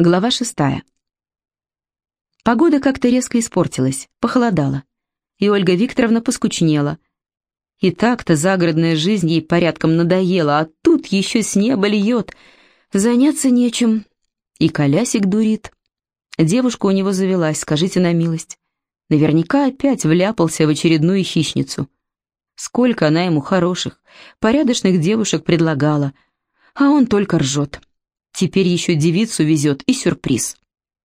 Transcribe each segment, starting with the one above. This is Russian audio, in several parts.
Глава шестая. Погода как-то резко испортилась, похолодало, и Ольга Викторовна поскучнела. И так-то загородная жизнь ей порядком надоела, а тут еще с неба льет. Заняться нечем. И колясик дурит. Девушка у него завелась, скажите на милость. Наверняка опять вляпался в очередную хищницу. Сколько она ему хороших, порядочных девушек предлагала, а он только ржет. Теперь еще девицу везет и сюрприз.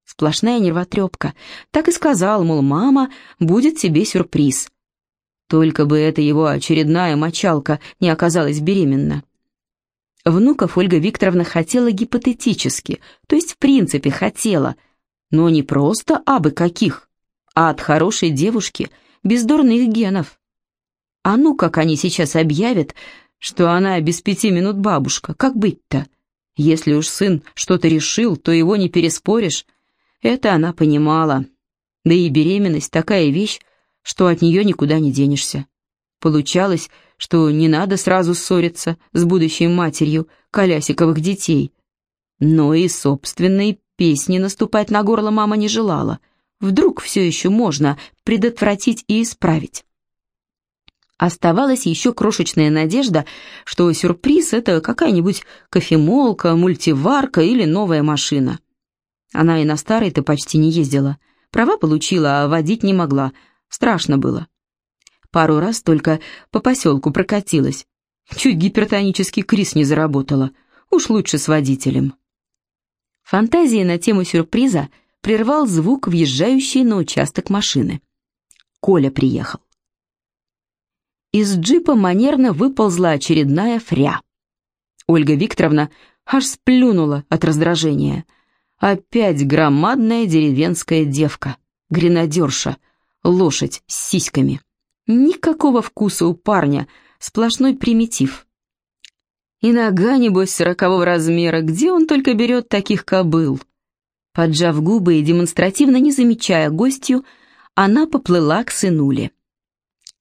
Сплошная нервотрепка. Так и сказал, мол, мама, будет тебе сюрприз. Только бы эта его очередная мочалка не оказалась беременна. Внуков Ольга Викторовна хотела гипотетически, то есть в принципе хотела, но не просто абы каких, а от хорошей девушки, без дурных генов. А ну, как они сейчас объявят, что она без пяти минут бабушка, как быть-то? Если уж сын что-то решил, то его не переспоришь. Это она понимала. Да и беременность такая вещь, что от нее никуда не денешься. Получалось, что не надо сразу ссориться с будущей матерью колясиковых детей. Но и собственной песни наступать на горло мама не желала. Вдруг все еще можно предотвратить и исправить. Оставалась еще крошечная надежда, что сюрприз — это какая-нибудь кофемолка, мультиварка или новая машина. Она и на старой-то почти не ездила. Права получила, а водить не могла. Страшно было. Пару раз только по поселку прокатилась. Чуть гипертонический криз не заработала. Уж лучше с водителем. Фантазии на тему сюрприза прервал звук, въезжающей на участок машины. Коля приехал. Из джипа манерно выползла очередная фря. Ольга Викторовна аж сплюнула от раздражения. Опять громадная деревенская девка, гренадерша, лошадь с сиськами. Никакого вкуса у парня, сплошной примитив. И нога, небось, сорокового размера, где он только берет таких кобыл? Поджав губы и демонстративно не замечая гостью, она поплыла к сынуле.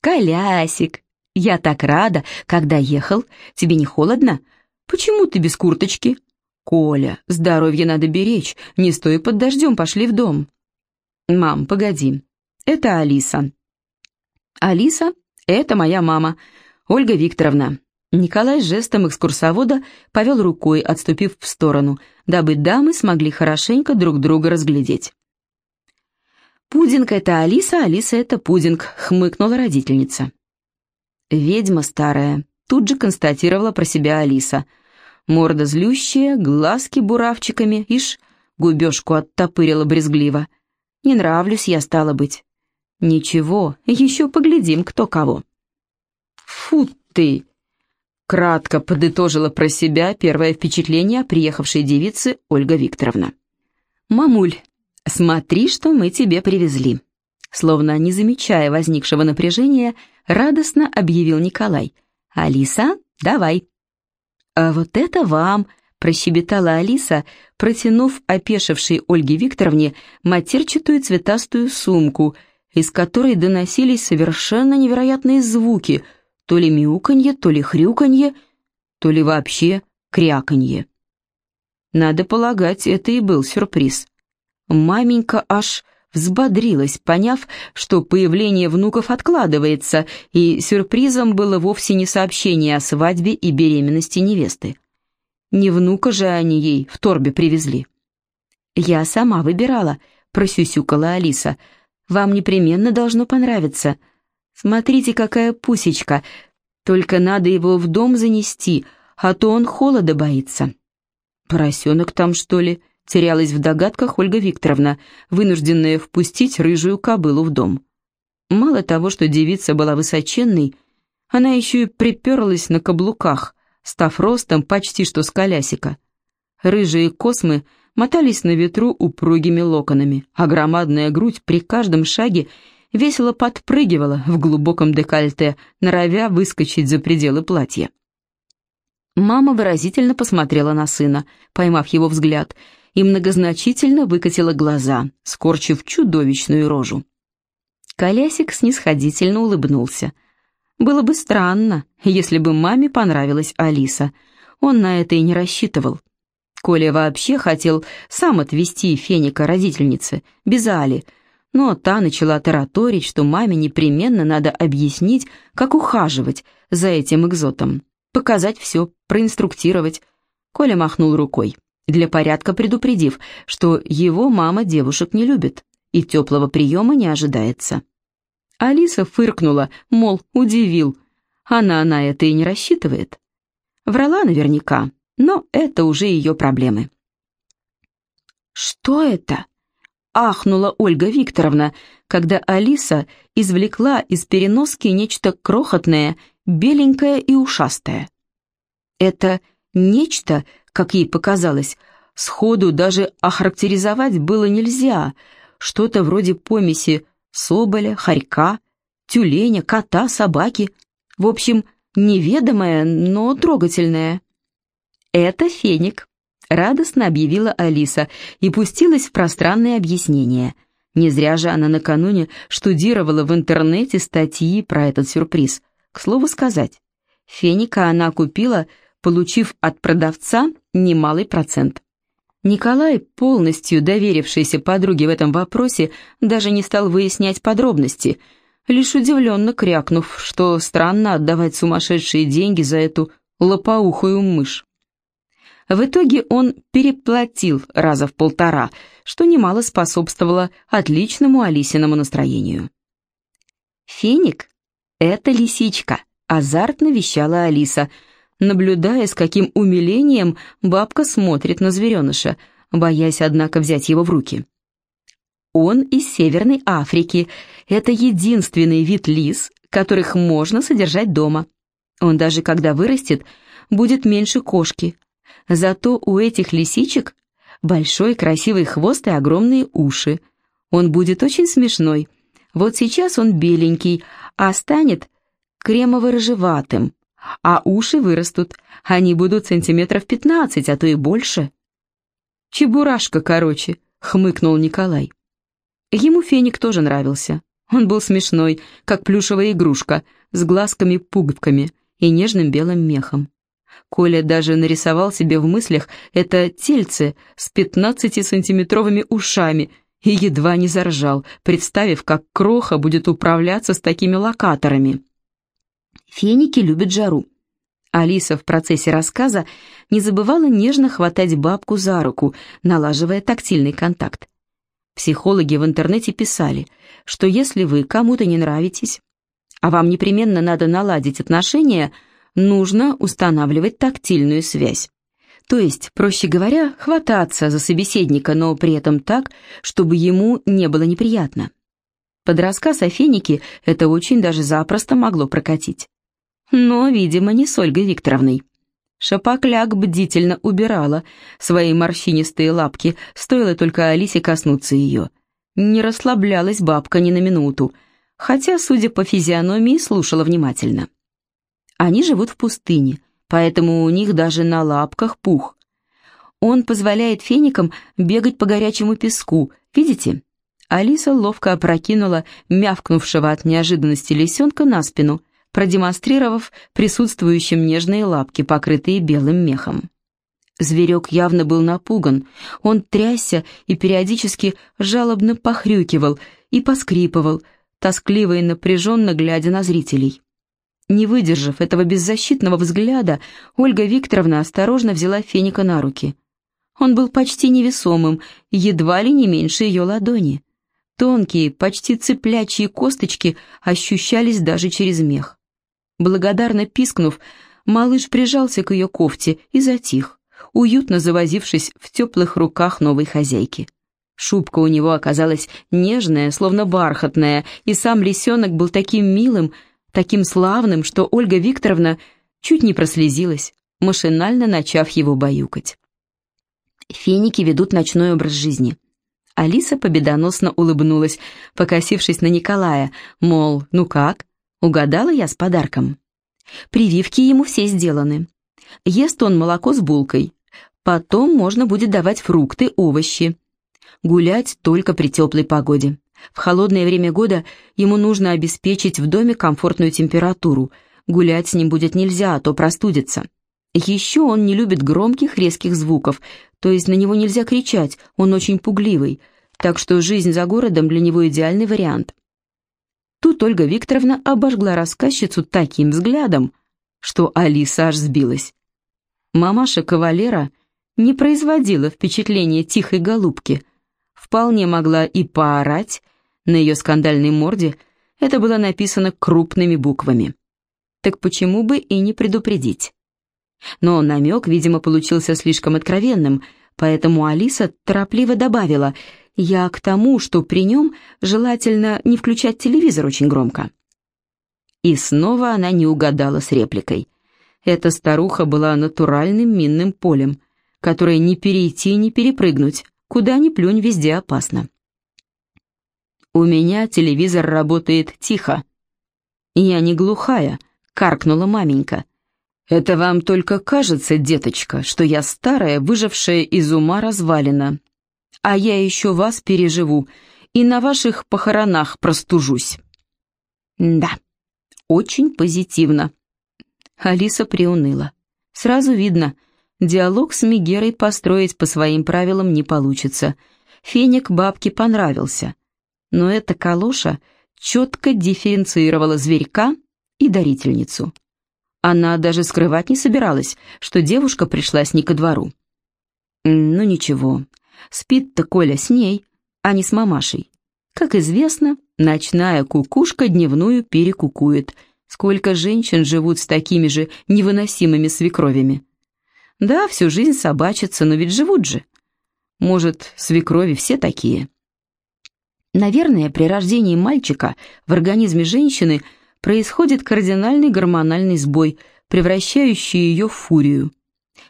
«Колясик, «Я так рада, когда ехал. Тебе не холодно? Почему ты без курточки?» «Коля, здоровье надо беречь. Не стой под дождем, пошли в дом». «Мам, погоди. Это Алиса». «Алиса — это моя мама, Ольга Викторовна». Николай жестом экскурсовода повел рукой, отступив в сторону, дабы дамы смогли хорошенько друг друга разглядеть. «Пудинг — это Алиса, Алиса — это пудинг», — хмыкнула родительница. «Ведьма старая», — тут же констатировала про себя Алиса. Морда злющая, глазки буравчиками, ишь, губежку оттопырила брезгливо. «Не нравлюсь я, стала быть». «Ничего, еще поглядим, кто кого». «Фу ты!» Кратко подытожила про себя первое впечатление о приехавшей девице Ольга Викторовна. «Мамуль, смотри, что мы тебе привезли». Словно не замечая возникшего напряжения, радостно объявил Николай. «Алиса, давай». «А вот это вам!» – прощебетала Алиса, протянув опешившей Ольге Викторовне матерчатую цветастую сумку, из которой доносились совершенно невероятные звуки, то ли мяуканье, то ли хрюканье, то ли вообще кряканье. Надо полагать, это и был сюрприз. Маменька аж взбодрилась, поняв, что появление внуков откладывается, и сюрпризом было вовсе не сообщение о свадьбе и беременности невесты. Не внука же они ей в торбе привезли. «Я сама выбирала», — просюсюкала Алиса. «Вам непременно должно понравиться. Смотрите, какая пусечка. Только надо его в дом занести, а то он холода боится». «Поросенок там, что ли?» Терялась в догадках Ольга Викторовна, вынужденная впустить рыжую кобылу в дом. Мало того, что девица была высоченной, она еще и приперлась на каблуках, став ростом почти что с колясика. Рыжие космы мотались на ветру упругими локонами, а громадная грудь при каждом шаге весело подпрыгивала в глубоком декольте, норовя выскочить за пределы платья. Мама выразительно посмотрела на сына, поймав его взгляд — и многозначительно выкатила глаза, скорчив чудовищную рожу. Колясик снисходительно улыбнулся. Было бы странно, если бы маме понравилась Алиса. Он на это и не рассчитывал. Коля вообще хотел сам отвезти Феника родительнице, без Али, но та начала тараторить, что маме непременно надо объяснить, как ухаживать за этим экзотом, показать все, проинструктировать. Коля махнул рукой, для порядка предупредив, что его мама девушек не любит и теплого приема не ожидается. Алиса фыркнула, мол, удивил. Она на это и не рассчитывает. Врала наверняка, но это уже ее проблемы. «Что это?» — ахнула Ольга Викторовна, когда Алиса извлекла из переноски нечто крохотное, беленькое и ушастое. Это нечто, как ей показалось, сходу даже охарактеризовать было нельзя, что-то вроде помеси соболя, хорька, тюленя, кота, собаки. В общем, неведомое, но трогательное. «Это феник», — радостно объявила Алиса и пустилась в пространное объяснение. Не зря же она накануне штудировала в интернете статьи про этот сюрприз. К слову сказать, феника она купила, получив от продавца немалый процент. Николай, полностью доверившийся подруге в этом вопросе, даже не стал выяснять подробности, лишь удивленно крякнув, что странно отдавать сумасшедшие деньги за эту лопоухую мышь. В итоге он переплатил раза в полтора, что немало способствовало отличному Алисиному настроению. «Феник — это лисичка», — азартно вещала Алиса — наблюдая, с каким умилением бабка смотрит на звереныша, боясь, однако, взять его в руки. Он из Северной Африки. Это единственный вид лис, которых можно содержать дома. Он даже когда вырастет, будет меньше кошки. Зато у этих лисичек большой красивый хвост и огромные уши. Он будет очень смешной. Вот сейчас он беленький, а станет кремово-рыжеватым, а уши вырастут, они будут сантиметров пятнадцать, а то и больше. Чебурашка, короче, хмыкнул Николай. Ему феник тоже нравился. Он был смешной, как плюшевая игрушка, с глазками-пуговками и нежным белым мехом. Коля даже нарисовал себе в мыслях это тельце с пятнадцатисантиметровыми ушами и едва не заржал, представив, как Кроха будет управляться с такими локаторами. Феники любят жару. Алиса в процессе рассказа не забывала нежно хватать бабку за руку, налаживая тактильный контакт. Психологи в интернете писали, что если вы кому-то не нравитесь, а вам непременно надо наладить отношения, нужно устанавливать тактильную связь. То есть, проще говоря, хвататься за собеседника, но при этом так, чтобы ему не было неприятно. Под рассказ о фенике это очень даже запросто могло прокатить но, видимо, не с Ольгой Викторовной. Шапокляк бдительно убирала свои морщинистые лапки, стоило только Алисе коснуться ее. Не расслаблялась бабка ни на минуту, хотя, судя по физиономии, слушала внимательно. Они живут в пустыне, поэтому у них даже на лапках пух. Он позволяет феникам бегать по горячему песку, видите? Алиса ловко опрокинула мявкнувшего от неожиданности лисенка на спину – продемонстрировав присутствующим нежные лапки, покрытые белым мехом. Зверек явно был напуган, он трясся и периодически жалобно похрюкивал и поскрипывал, тоскливо и напряженно глядя на зрителей. Не выдержав этого беззащитного взгляда, Ольга Викторовна осторожно взяла Феника на руки. Он был почти невесомым, едва ли не меньше ее ладони. Тонкие, почти цыплячьи косточки ощущались даже через мех. Благодарно пискнув, малыш прижался к ее кофте и затих, уютно завозившись в теплых руках новой хозяйки. Шубка у него оказалась нежная, словно бархатная, и сам лисенок был таким милым, таким славным, что Ольга Викторовна чуть не прослезилась, машинально начав его баюкать. Феники ведут ночной образ жизни. Алиса победоносно улыбнулась, покосившись на Николая, мол, ну как, Угадала я с подарком. Прививки ему все сделаны. Ест он молоко с булкой. Потом можно будет давать фрукты, овощи. Гулять только при теплой погоде. В холодное время года ему нужно обеспечить в доме комфортную температуру. Гулять с ним будет нельзя, а то простудится. Еще он не любит громких резких звуков, то есть на него нельзя кричать, он очень пугливый, так что жизнь за городом для него идеальный вариант. Тут Ольга Викторовна обожгла рассказчицу таким взглядом, что Алиса аж сбилась. Мамаша кавалера не производила впечатления тихой голубки, вполне могла и поорать, на ее скандальной морде это было написано крупными буквами. Так почему бы и не предупредить? Но намек, видимо, получился слишком откровенным, поэтому Алиса торопливо добавила «Я к тому, что при нем желательно не включать телевизор очень громко». И снова она не угадала с репликой. Эта старуха была натуральным минным полем, которое не перейти, не перепрыгнуть, куда ни плюнь, везде опасно. «У меня телевизор работает тихо». «Я не глухая», — каркнула маменька. «Это вам только кажется, деточка, что я старая, выжившая из ума развалина. А я еще вас переживу и на ваших похоронах простужусь». «Да, очень позитивно». Алиса приуныла. Сразу видно, диалог с Мегерой построить по своим правилам не получится. Феник бабке понравился. Но эта калоша четко дифференцировала зверька и дарительницу. Она даже скрывать не собиралась, что девушка пришлась не ко двору. Ну ничего, спит-то Коля с ней, а не с мамашей. Как известно, ночная кукушка дневную перекукует. Сколько женщин живут с такими же невыносимыми свекровями? Да, всю жизнь собачатся, но ведь живут же. Может, свекрови все такие? Наверное, при рождении мальчика в организме женщины – происходит кардинальный гормональный сбой, превращающий ее в фурию.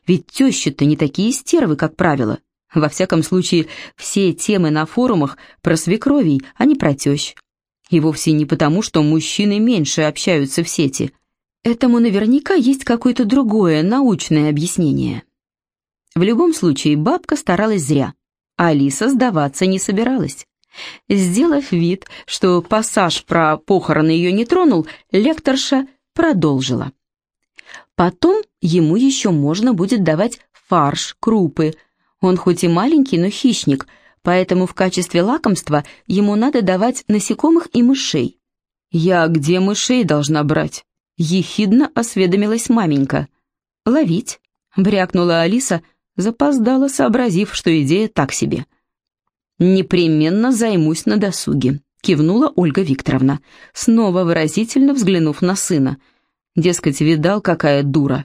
Ведь тещи-то не такие стервы, как правило. Во всяком случае, все темы на форумах про свекровей, а не про тещ. И вовсе не потому, что мужчины меньше общаются в сети. Этому наверняка есть какое-то другое научное объяснение. В любом случае, бабка старалась зря, Алиса сдаваться не собиралась. Сделав вид, что пассаж про похороны ее не тронул, лекторша продолжила. Потом ему еще можно будет давать фарш, крупы. Он хоть и маленький, но хищник, поэтому в качестве лакомства ему надо давать насекомых и мышей. «Я где мышей должна брать?» — ехидно осведомилась маменька. «Ловить», — брякнула Алиса, запоздала, сообразив, что идея так себе. «Непременно займусь на досуге», — кивнула Ольга Викторовна, снова выразительно взглянув на сына. Дескать, видал, какая дура.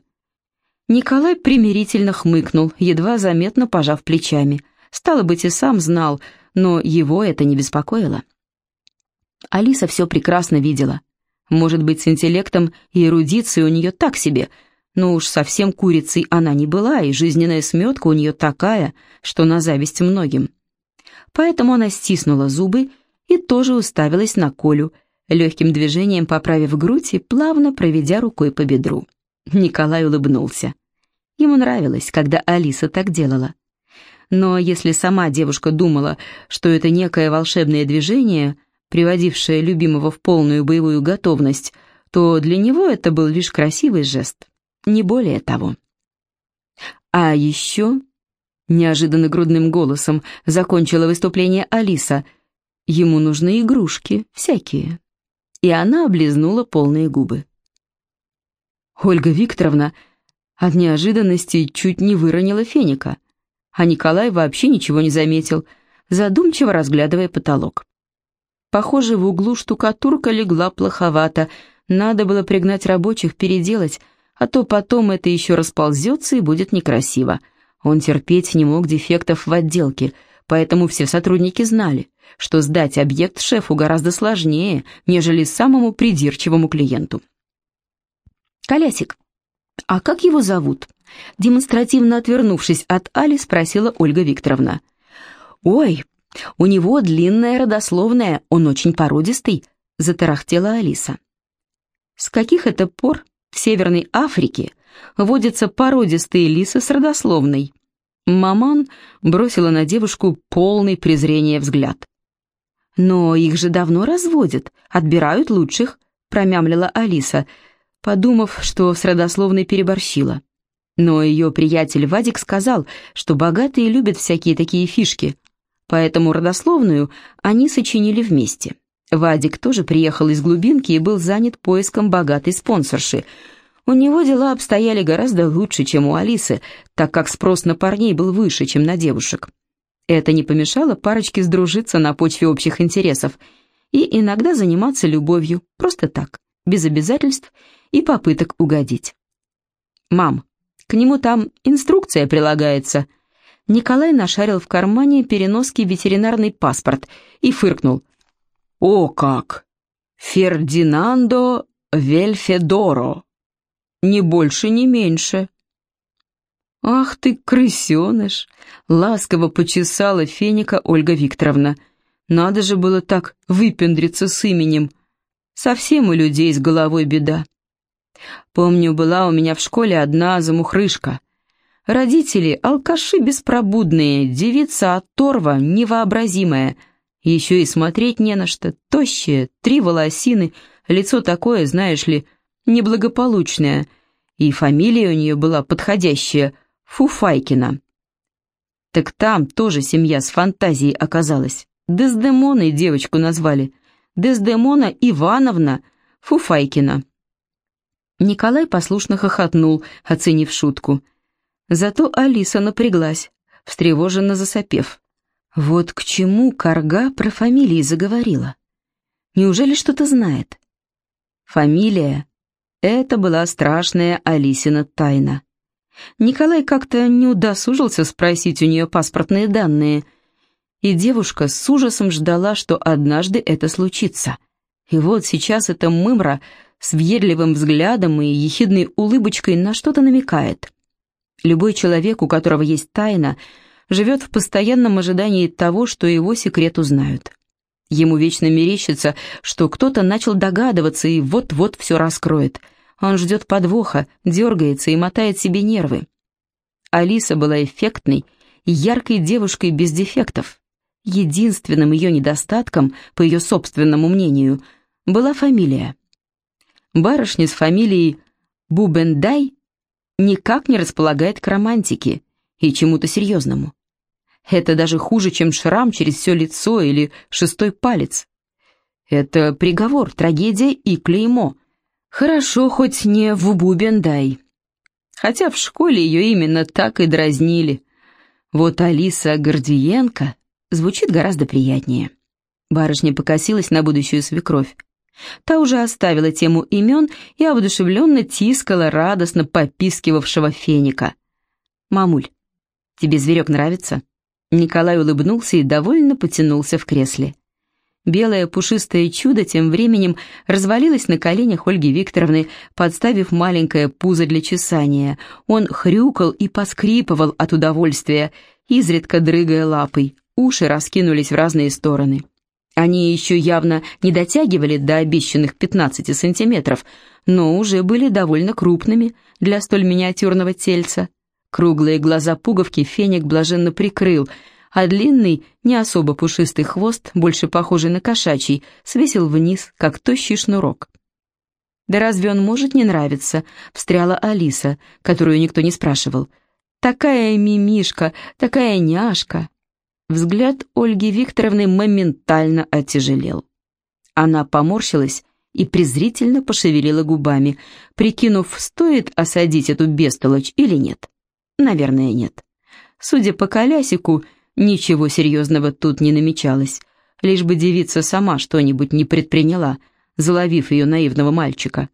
Николай примирительно хмыкнул, едва заметно пожав плечами. Стало быть, и сам знал, но его это не беспокоило. Алиса все прекрасно видела. Может быть, с интеллектом и эрудицией у нее так себе, но уж совсем курицей она не была, и жизненная сметка у нее такая, что на зависть многим поэтому она стиснула зубы и тоже уставилась на Колю, легким движением поправив грудь и плавно проведя рукой по бедру. Николай улыбнулся. Ему нравилось, когда Алиса так делала. Но если сама девушка думала, что это некое волшебное движение, приводившее любимого в полную боевую готовность, то для него это был лишь красивый жест, не более того. А еще Неожиданно грудным голосом закончила выступление Алиса. Ему нужны игрушки, всякие. И она облизнула полные губы. Ольга Викторовна от неожиданности чуть не выронила феника, а Николай вообще ничего не заметил, задумчиво разглядывая потолок. Похоже, в углу штукатурка легла плоховато, надо было пригнать рабочих, переделать, а то потом это еще расползется и будет некрасиво. Он терпеть не мог дефектов в отделке, поэтому все сотрудники знали, что сдать объект шефу гораздо сложнее, нежели самому придирчивому клиенту. «Колясик, а как его зовут?» Демонстративно отвернувшись от Али, спросила Ольга Викторовна. «Ой, у него длинная родословная, он очень породистый», — затарахтела Алиса. «С каких это пор в Северной Африке водятся породистые лисы с родословной. Маман бросила на девушку полный презрения взгляд. «Но их же давно разводят, отбирают лучших», — промямлила Алиса, подумав, что с родословной переборщила. Но ее приятель Вадик сказал, что богатые любят всякие такие фишки, поэтому родословную они сочинили вместе. Вадик тоже приехал из глубинки и был занят поиском богатой спонсорши. У него дела обстояли гораздо лучше, чем у Алисы, так как спрос на парней был выше, чем на девушек. Это не помешало парочке сдружиться на почве общих интересов и иногда заниматься любовью, просто так, без обязательств и попыток угодить. «Мам, к нему там инструкция прилагается». Николай нашарил в кармане переноски ветеринарный паспорт и фыркнул. «О как! Фердинандо Вельфедоро! Ни больше, ни меньше!» «Ах ты, крысеныш!» — ласково почесала феника Ольга Викторовна. «Надо же было так выпендриться с именем. Совсем у людей с головой беда. Помню, была у меня в школе одна замухрышка. Родители — алкаши беспробудные, девица оторва невообразимая — еще и смотреть не на что, тощая, три волосины, лицо такое, знаешь ли, неблагополучное. И фамилия у нее была подходящая — Фуфайкина. Так там тоже семья с фантазией оказалась. Дездемоной девочку назвали. Дездемона Ивановна Фуфайкина. Николай послушно хохотнул, оценив шутку. Зато Алиса напряглась, встревоженно засопев. Вот к чему Карга про фамилии заговорила. Неужели что-то знает? Фамилия — это была страшная Алисина тайна. Николай как-то не удосужился спросить у нее паспортные данные, и девушка с ужасом ждала, что однажды это случится. И вот сейчас эта мымра с въедливым взглядом и ехидной улыбочкой на что-то намекает. Любой человек, у которого есть тайна — живет в постоянном ожидании того, что его секрет узнают. Ему вечно мерещится, что кто-то начал догадываться и вот-вот все раскроет. Он ждет подвоха, дергается и мотает себе нервы. Алиса была эффектной яркой девушкой без дефектов. Единственным ее недостатком, по ее собственному мнению, была фамилия. Барышня с фамилией Бубендай никак не располагает к романтике и чему-то серьезному. Это даже хуже, чем шрам через все лицо или шестой палец. Это приговор, трагедия и клеймо. Хорошо, хоть не в Бубендай. Хотя в школе ее именно так и дразнили. Вот Алиса Гордиенко звучит гораздо приятнее. Барышня покосилась на будущую свекровь. Та уже оставила тему имен и обдушевленно тискала радостно попискивавшего феника. «Мамуль, тебе зверек нравится?» Николай улыбнулся и довольно потянулся в кресле. Белое пушистое чудо тем временем развалилось на коленях Ольги Викторовны, подставив маленькое пузо для чесания. Он хрюкал и поскрипывал от удовольствия, изредка дрыгая лапой. Уши раскинулись в разные стороны. Они еще явно не дотягивали до обещанных 15 сантиметров, но уже были довольно крупными для столь миниатюрного тельца. Круглые глаза пуговки феник блаженно прикрыл, а длинный, не особо пушистый хвост, больше похожий на кошачий, свесил вниз, как тощий шнурок. «Да разве он может не нравиться?» — встряла Алиса, которую никто не спрашивал. «Такая мимишка, такая няшка!» Взгляд Ольги Викторовны моментально оттяжелел. Она поморщилась и презрительно пошевелила губами, прикинув, стоит осадить эту бестолочь или нет. Наверное, нет. Судя по колясику, ничего серьезного тут не намечалось, лишь бы девица сама что-нибудь не предприняла, заловив ее наивного мальчика.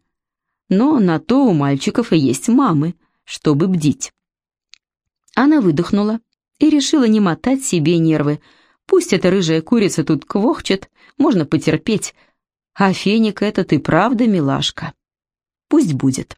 Но на то у мальчиков и есть мамы, чтобы бдить. Она выдохнула и решила не мотать себе нервы. Пусть эта рыжая курица тут квохчет, можно потерпеть, а феник этот и правда милашка. Пусть будет.